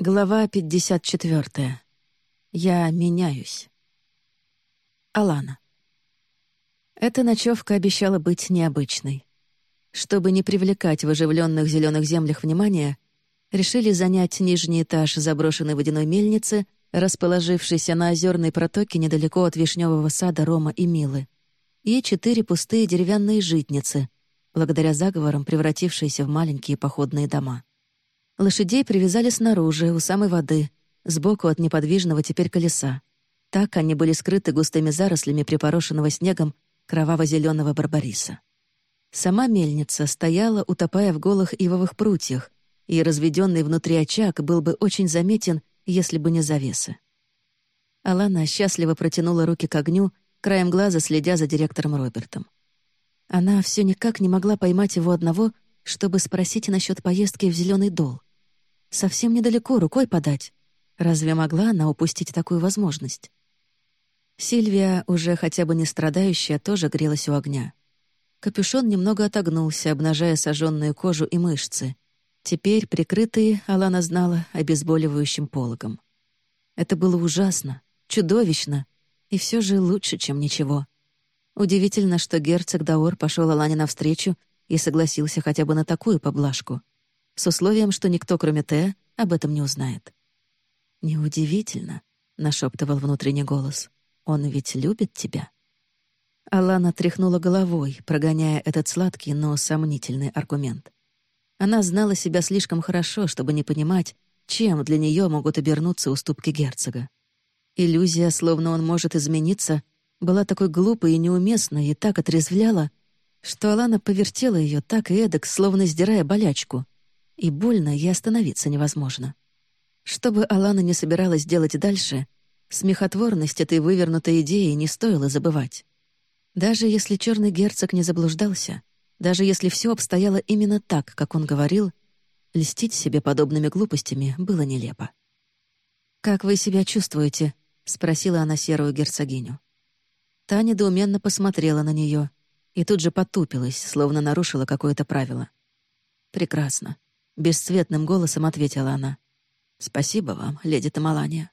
Глава 54. Я меняюсь. Алана. Эта ночевка обещала быть необычной. Чтобы не привлекать в оживленных зеленых землях внимания, решили занять нижний этаж заброшенной водяной мельницы, расположившейся на озерной протоке недалеко от вишневого сада Рома и Милы, и четыре пустые деревянные житницы, благодаря заговорам превратившиеся в маленькие походные дома. Лошадей привязали снаружи, у самой воды, сбоку от неподвижного теперь колеса. Так они были скрыты густыми зарослями припорошенного снегом кроваво зеленого барбариса. Сама мельница стояла, утопая в голых ивовых прутьях, и разведенный внутри очаг был бы очень заметен, если бы не завесы. Алана счастливо протянула руки к огню, краем глаза следя за директором Робертом. Она все никак не могла поймать его одного, чтобы спросить насчет поездки в Зеленый дол. Совсем недалеко, рукой подать. Разве могла она упустить такую возможность? Сильвия, уже хотя бы не страдающая, тоже грелась у огня. Капюшон немного отогнулся, обнажая сожженную кожу и мышцы. Теперь прикрытые, Алана знала, обезболивающим пологом. Это было ужасно, чудовищно, и все же лучше, чем ничего. Удивительно, что герцог Даор пошел Алане навстречу и согласился хотя бы на такую поблажку с условием, что никто, кроме Т, об этом не узнает. «Неудивительно», — нашептывал внутренний голос. «Он ведь любит тебя». Алана тряхнула головой, прогоняя этот сладкий, но сомнительный аргумент. Она знала себя слишком хорошо, чтобы не понимать, чем для нее могут обернуться уступки герцога. Иллюзия, словно он может измениться, была такой глупой и неуместной и так отрезвляла, что Алана повертела ее так и эдак, словно сдирая болячку — и больно, и остановиться невозможно. Что бы Алана не собиралась делать дальше, смехотворность этой вывернутой идеи не стоило забывать. Даже если черный герцог не заблуждался, даже если все обстояло именно так, как он говорил, льстить себе подобными глупостями было нелепо. «Как вы себя чувствуете?» — спросила она серую герцогиню. Та недоуменно посмотрела на нее и тут же потупилась, словно нарушила какое-то правило. «Прекрасно. Бесцветным голосом ответила она. «Спасибо вам, леди Тамалания».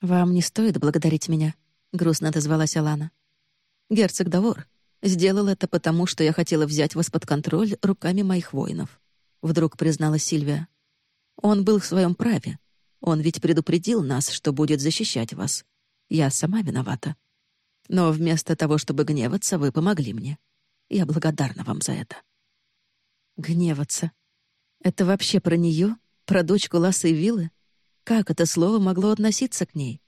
«Вам не стоит благодарить меня», — грустно отозвалась Алана. «Герцог Давор сделал это потому, что я хотела взять вас под контроль руками моих воинов», — вдруг признала Сильвия. «Он был в своем праве. Он ведь предупредил нас, что будет защищать вас. Я сама виновата. Но вместо того, чтобы гневаться, вы помогли мне. Я благодарна вам за это». «Гневаться», это вообще про нее? Про дочку Лассы и Виллы? Как это слово могло относиться к ней?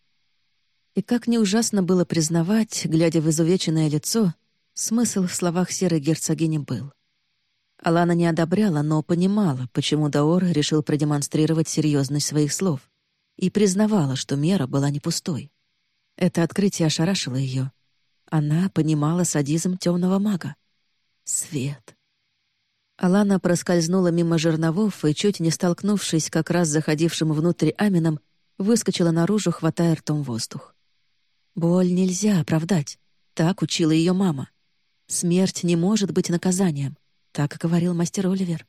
И как не ужасно было признавать, глядя в изувеченное лицо, смысл в словах серой герцогини был. Алана не одобряла, но понимала, почему Даор решил продемонстрировать серьезность своих слов, и признавала, что мера была не пустой. Это открытие ошарашило ее. Она понимала садизм темного мага. Свет. Алана проскользнула мимо жерновов и, чуть не столкнувшись как раз заходившим внутрь Амином, выскочила наружу, хватая ртом воздух. Боль нельзя оправдать. Так учила ее мама. Смерть не может быть наказанием. Так говорил мастер Оливер.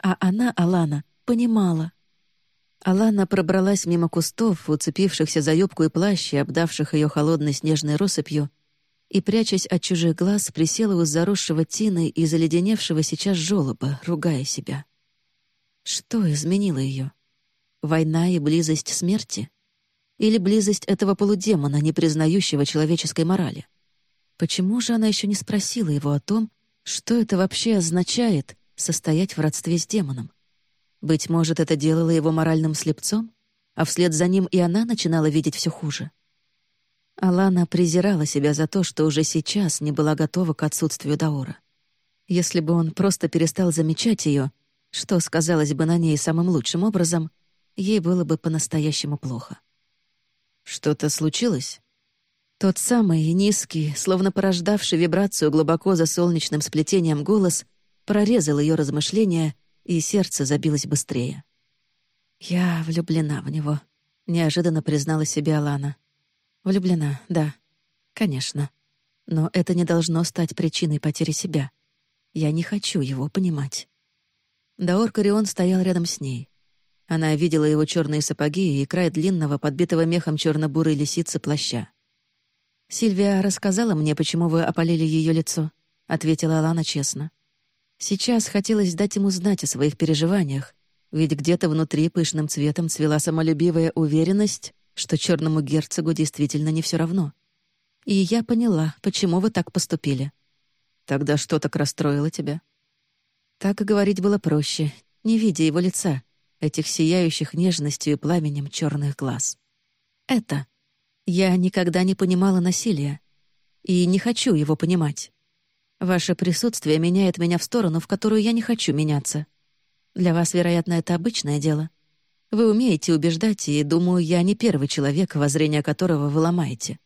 А она, Алана, понимала. Алана пробралась мимо кустов, уцепившихся за юбку и плащ обдавших ее холодной снежной россыпью, и, прячась от чужих глаз, присела у заросшего тиной и заледеневшего сейчас жёлоба, ругая себя. Что изменило ее? Война и близость смерти? Или близость этого полудемона, не признающего человеческой морали? Почему же она еще не спросила его о том, что это вообще означает состоять в родстве с демоном? Быть может, это делало его моральным слепцом, а вслед за ним и она начинала видеть все хуже? Алана презирала себя за то, что уже сейчас не была готова к отсутствию Даора. Если бы он просто перестал замечать ее, что сказалось бы на ней самым лучшим образом, ей было бы по-настоящему плохо. «Что-то случилось?» Тот самый низкий, словно порождавший вибрацию глубоко за солнечным сплетением голос, прорезал ее размышления, и сердце забилось быстрее. «Я влюблена в него», — неожиданно признала себе Алана. Влюблена, да. Конечно. Но это не должно стать причиной потери себя. Я не хочу его понимать. Даор Корион стоял рядом с ней. Она видела его черные сапоги и край длинного, подбитого мехом черно-бурой лисицы плаща. «Сильвия рассказала мне, почему вы опалили ее лицо», — ответила Алана честно. Сейчас хотелось дать ему знать о своих переживаниях, ведь где-то внутри пышным цветом цвела самолюбивая уверенность, что черному герцогу действительно не все равно. И я поняла, почему вы так поступили. Тогда что так расстроило тебя? Так говорить было проще, не видя его лица, этих сияющих нежностью и пламенем черных глаз. Это. Я никогда не понимала насилия. И не хочу его понимать. Ваше присутствие меняет меня в сторону, в которую я не хочу меняться. Для вас, вероятно, это обычное дело. Вы умеете убеждать, и, думаю, я не первый человек, воззрение которого вы ломаете.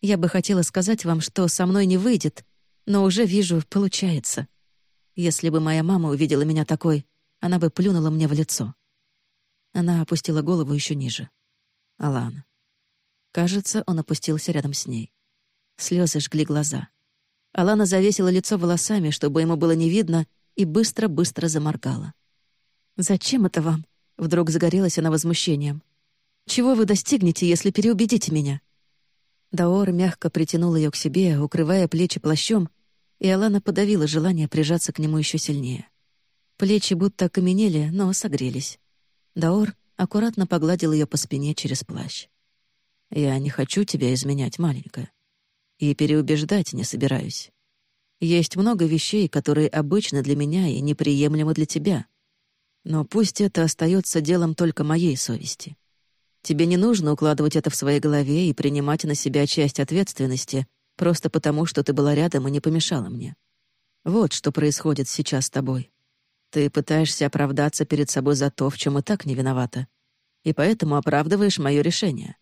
Я бы хотела сказать вам, что со мной не выйдет, но уже вижу, получается. Если бы моя мама увидела меня такой, она бы плюнула мне в лицо. Она опустила голову еще ниже. Алана. Кажется, он опустился рядом с ней. Слезы жгли глаза. Алана завесила лицо волосами, чтобы ему было не видно, и быстро-быстро заморгала. «Зачем это вам?» — вдруг загорелась она возмущением. «Чего вы достигнете, если переубедите меня?» Даор мягко притянул ее к себе, укрывая плечи плащом, и Алана подавила желание прижаться к нему еще сильнее. Плечи будто окаменели, но согрелись. Даор аккуратно погладил ее по спине через плащ. «Я не хочу тебя изменять, маленькая. И переубеждать не собираюсь. Есть много вещей, которые обычны для меня и неприемлемы для тебя. Но пусть это остается делом только моей совести. Тебе не нужно укладывать это в своей голове и принимать на себя часть ответственности просто потому, что ты была рядом и не помешала мне. Вот что происходит сейчас с тобой. Ты пытаешься оправдаться перед собой за то, в чем и так не виновата. И поэтому оправдываешь мое решение.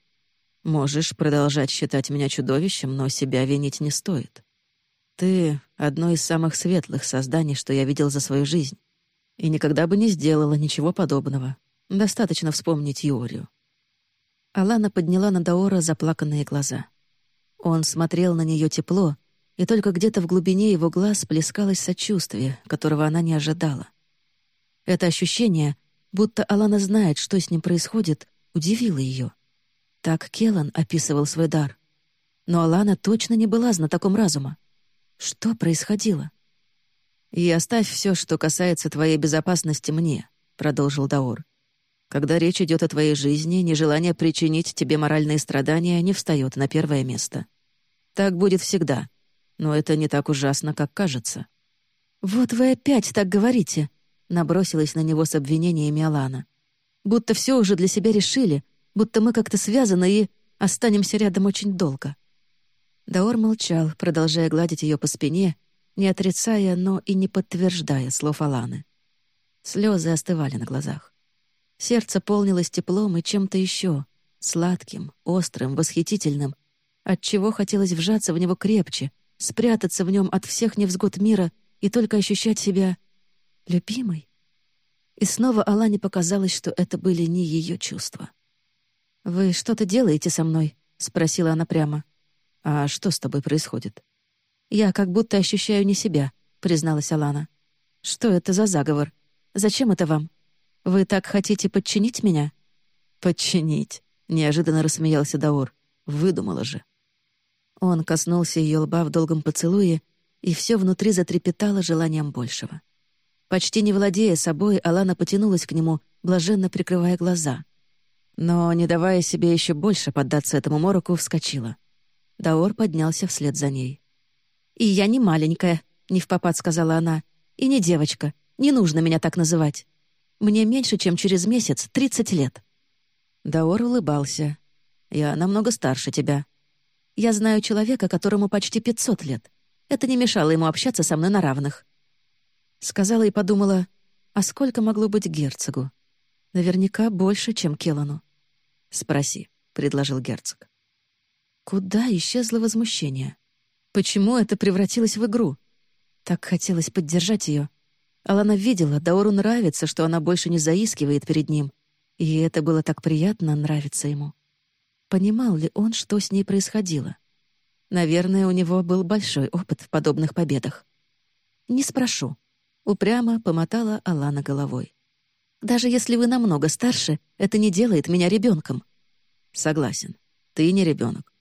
Можешь продолжать считать меня чудовищем, но себя винить не стоит. Ты — одно из самых светлых созданий, что я видел за свою жизнь. И никогда бы не сделала ничего подобного. Достаточно вспомнить Юрию. Алана подняла на Даора заплаканные глаза. Он смотрел на нее тепло, и только где-то в глубине его глаз плескалось сочувствие, которого она не ожидала. Это ощущение, будто Алана знает, что с ним происходит, удивило ее. Так Келан описывал свой дар. Но Алана точно не была знатоком разума. Что происходило? «И оставь все, что касается твоей безопасности мне», — продолжил Даор. «Когда речь идет о твоей жизни, нежелание причинить тебе моральные страдания не встает на первое место. Так будет всегда, но это не так ужасно, как кажется». «Вот вы опять так говорите», набросилась на него с обвинениями Алана. «Будто все уже для себя решили, будто мы как-то связаны и останемся рядом очень долго». Даор молчал, продолжая гладить ее по спине, не отрицая, но и не подтверждая слов Аланы. Слезы остывали на глазах. Сердце полнилось теплом и чем-то еще, сладким, острым, восхитительным, отчего хотелось вжаться в него крепче, спрятаться в нем от всех невзгод мира и только ощущать себя Любимый? И снова Алане показалось, что это были не ее чувства. «Вы что-то делаете со мной?» — спросила она прямо. «А что с тобой происходит?» «Я как будто ощущаю не себя», — призналась Алана. «Что это за заговор? Зачем это вам? Вы так хотите подчинить меня?» «Подчинить?» — неожиданно рассмеялся Даор. «Выдумала же». Он коснулся ее лба в долгом поцелуе, и все внутри затрепетало желанием большего. Почти не владея собой, Алана потянулась к нему, блаженно прикрывая глаза. Но, не давая себе еще больше поддаться этому мороку, вскочила. Даор поднялся вслед за ней. «И я не маленькая», — не в попад сказала она, «и не девочка. Не нужно меня так называть. Мне меньше, чем через месяц, тридцать лет». Даор улыбался. «Я намного старше тебя. Я знаю человека, которому почти пятьсот лет. Это не мешало ему общаться со мной на равных. Сказала и подумала, а сколько могло быть герцогу? Наверняка больше, чем Келану. «Спроси», — предложил герцог. Куда исчезло возмущение? Почему это превратилось в игру? Так хотелось поддержать ее. Алана видела, Даору нравится, что она больше не заискивает перед ним. И это было так приятно нравиться ему. Понимал ли он, что с ней происходило? Наверное, у него был большой опыт в подобных победах. Не спрошу. Упрямо помотала Алана головой. Даже если вы намного старше, это не делает меня ребенком. Согласен. Ты не ребенок.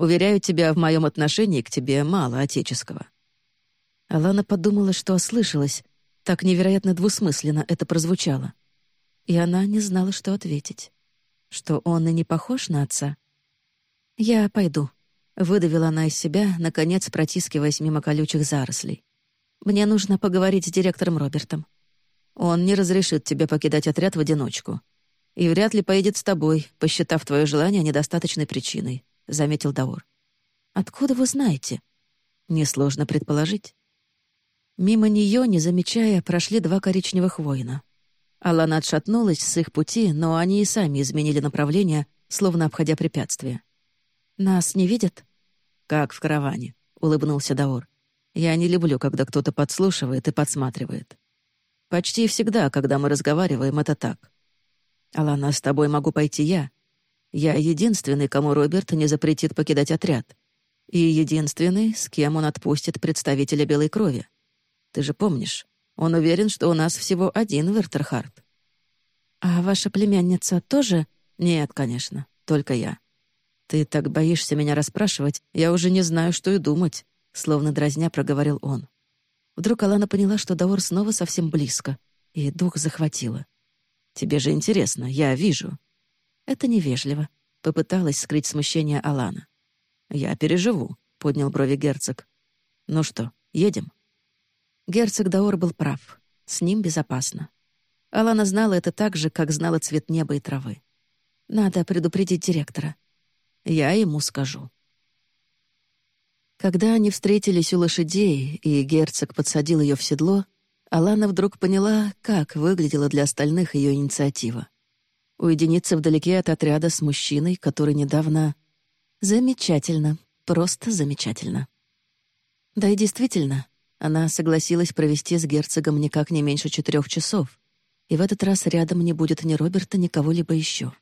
Уверяю тебя, в моем отношении к тебе мало отеческого. Алана подумала, что ослышалась. Так невероятно двусмысленно это прозвучало. И она не знала, что ответить. Что он и не похож на отца. «Я пойду», — выдавила она из себя, наконец протискиваясь мимо колючих зарослей. «Мне нужно поговорить с директором Робертом». Он не разрешит тебе покидать отряд в одиночку. И вряд ли поедет с тобой, посчитав твое желание недостаточной причиной», — заметил Даор. «Откуда вы знаете?» «Несложно предположить». Мимо нее, не замечая, прошли два коричневых воина. Алана отшатнулась с их пути, но они и сами изменили направление, словно обходя препятствия. «Нас не видят?» «Как в караване», — улыбнулся Даор. «Я не люблю, когда кто-то подслушивает и подсматривает. Почти всегда, когда мы разговариваем, это так. Алана, с тобой могу пойти я. Я единственный, кому Роберт не запретит покидать отряд. И единственный, с кем он отпустит представителя белой крови. Ты же помнишь, он уверен, что у нас всего один Вертерхард. А ваша племянница тоже? Нет, конечно, только я. Ты так боишься меня расспрашивать, я уже не знаю, что и думать, словно дразня проговорил он. Вдруг Алана поняла, что Даор снова совсем близко, и дух захватило. «Тебе же интересно, я вижу». «Это невежливо», — попыталась скрыть смущение Алана. «Я переживу», — поднял брови герцог. «Ну что, едем?» Герцог Даор был прав. С ним безопасно. Алана знала это так же, как знала цвет неба и травы. Надо предупредить директора. Я ему скажу. Когда они встретились у лошадей, и герцог подсадил ее в седло, Алана вдруг поняла, как выглядела для остальных ее инициатива. Уединиться вдалеке от отряда с мужчиной, который недавно... Замечательно, просто замечательно. Да и действительно, она согласилась провести с герцогом никак не меньше четырех часов, и в этот раз рядом не будет ни Роберта, ни кого-либо еще.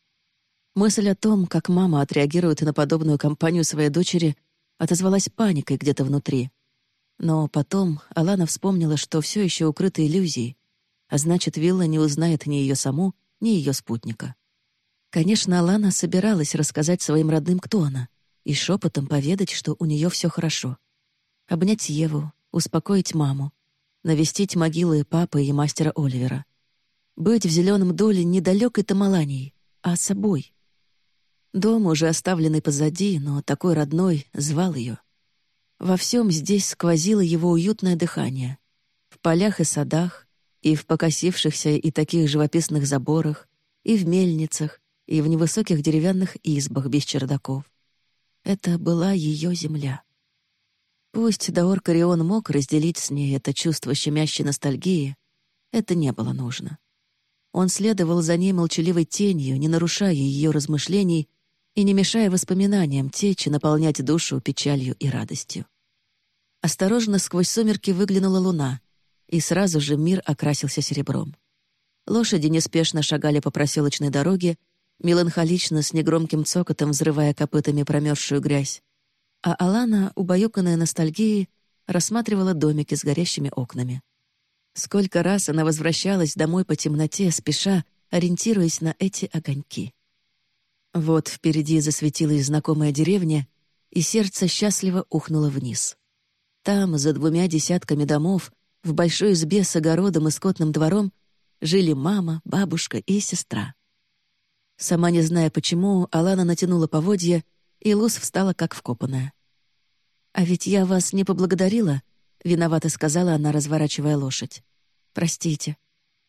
Мысль о том, как мама отреагирует на подобную компанию своей дочери, отозвалась паникой где-то внутри. Но потом Алана вспомнила, что все еще укрыта иллюзией, а значит, Вилла не узнает ни ее саму, ни ее спутника. Конечно, Алана собиралась рассказать своим родным, кто она, и шепотом поведать, что у нее все хорошо. Обнять Еву, успокоить маму, навестить могилы папы и мастера Оливера. Быть в зеленом доле недалекой Тамаланией, а собой — Дом, уже оставленный позади, но такой родной, звал ее. Во всем здесь сквозило его уютное дыхание. В полях и садах, и в покосившихся и таких живописных заборах, и в мельницах, и в невысоких деревянных избах без чердаков. Это была ее земля. Пусть Даор Карион мог разделить с ней это чувство щемящей ностальгии, это не было нужно. Он следовал за ней молчаливой тенью, не нарушая ее размышлений и не мешая воспоминаниям течь и наполнять душу печалью и радостью. Осторожно сквозь сумерки выглянула луна, и сразу же мир окрасился серебром. Лошади неспешно шагали по проселочной дороге, меланхолично с негромким цокотом взрывая копытами промерзшую грязь. А Алана, убаюканная ностальгией, рассматривала домики с горящими окнами. Сколько раз она возвращалась домой по темноте, спеша, ориентируясь на эти огоньки. Вот впереди засветилась знакомая деревня, и сердце счастливо ухнуло вниз. Там, за двумя десятками домов, в большой избе с огородом и скотным двором, жили мама, бабушка и сестра. Сама не зная почему, Алана натянула поводья, и Луз встала как вкопанная. «А ведь я вас не поблагодарила», — виновато сказала она, разворачивая лошадь. «Простите.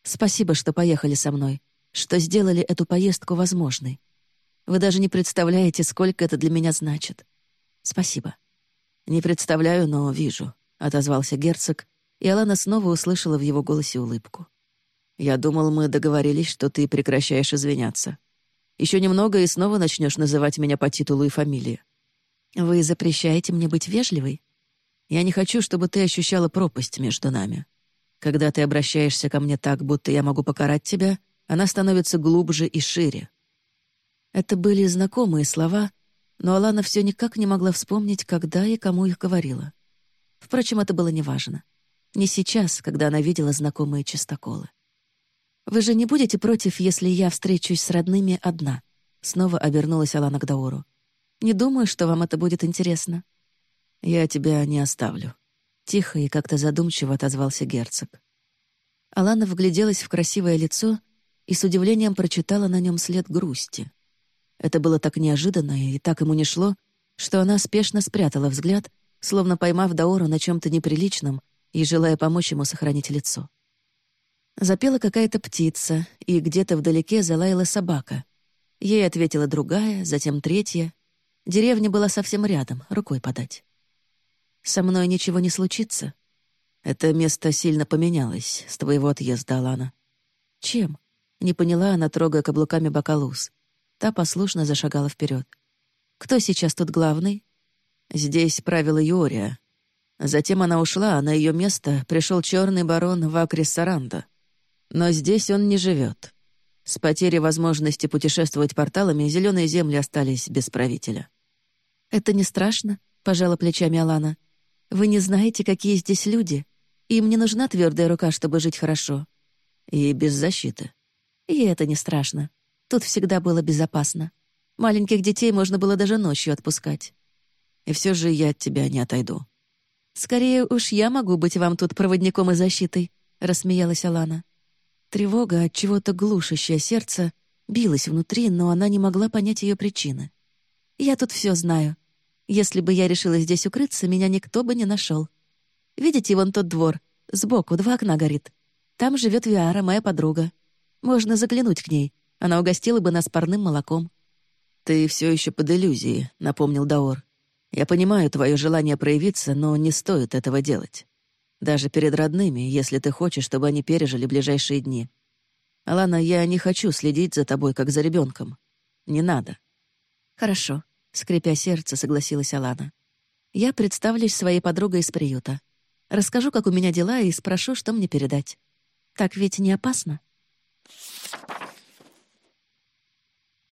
Спасибо, что поехали со мной, что сделали эту поездку возможной. Вы даже не представляете, сколько это для меня значит. Спасибо. Не представляю, но вижу, отозвался герцог, и Алана снова услышала в его голосе улыбку. Я думал, мы договорились, что ты прекращаешь извиняться. Еще немного и снова начнешь называть меня по титулу и фамилии. Вы запрещаете мне быть вежливой? Я не хочу, чтобы ты ощущала пропасть между нами. Когда ты обращаешься ко мне так, будто я могу покарать тебя, она становится глубже и шире. Это были знакомые слова, но Алана все никак не могла вспомнить, когда и кому их говорила. Впрочем, это было неважно. Не сейчас, когда она видела знакомые чистоколы. «Вы же не будете против, если я встречусь с родными одна?» Снова обернулась Алана к Даору. «Не думаю, что вам это будет интересно». «Я тебя не оставлю», — тихо и как-то задумчиво отозвался герцог. Алана вгляделась в красивое лицо и с удивлением прочитала на нем след грусти. Это было так неожиданно и так ему не шло, что она спешно спрятала взгляд, словно поймав Даору на чем то неприличном и желая помочь ему сохранить лицо. Запела какая-то птица, и где-то вдалеке залаяла собака. Ей ответила другая, затем третья. Деревня была совсем рядом, рукой подать. «Со мной ничего не случится?» «Это место сильно поменялось с твоего отъезда, Алана». «Чем?» — не поняла она, трогая каблуками бокалуз. Та послушно зашагала вперед. «Кто сейчас тут главный?» «Здесь правила Юрия. Затем она ушла, а на ее место пришел черный барон Вакрис Саранда. Но здесь он не живет. С потерей возможности путешествовать порталами зеленые земли остались без правителя. «Это не страшно?» — пожала плечами Алана. «Вы не знаете, какие здесь люди. Им не нужна твердая рука, чтобы жить хорошо. И без защиты. И это не страшно. Тут всегда было безопасно. Маленьких детей можно было даже ночью отпускать. И все же я от тебя не отойду». «Скорее уж я могу быть вам тут проводником и защитой», — рассмеялась Алана. Тревога, от чего-то глушащее сердце, билась внутри, но она не могла понять ее причины. «Я тут все знаю. Если бы я решила здесь укрыться, меня никто бы не нашел. Видите, вон тот двор. Сбоку два окна горит. Там живет Виара, моя подруга. Можно заглянуть к ней. Она угостила бы нас парным молоком». «Ты все еще под иллюзией», — напомнил Даор. «Я понимаю твое желание проявиться, но не стоит этого делать. Даже перед родными, если ты хочешь, чтобы они пережили ближайшие дни. Алана, я не хочу следить за тобой, как за ребенком. Не надо». «Хорошо», — скрипя сердце, согласилась Алана. «Я представлюсь своей подругой из приюта. Расскажу, как у меня дела, и спрошу, что мне передать. Так ведь не опасно?»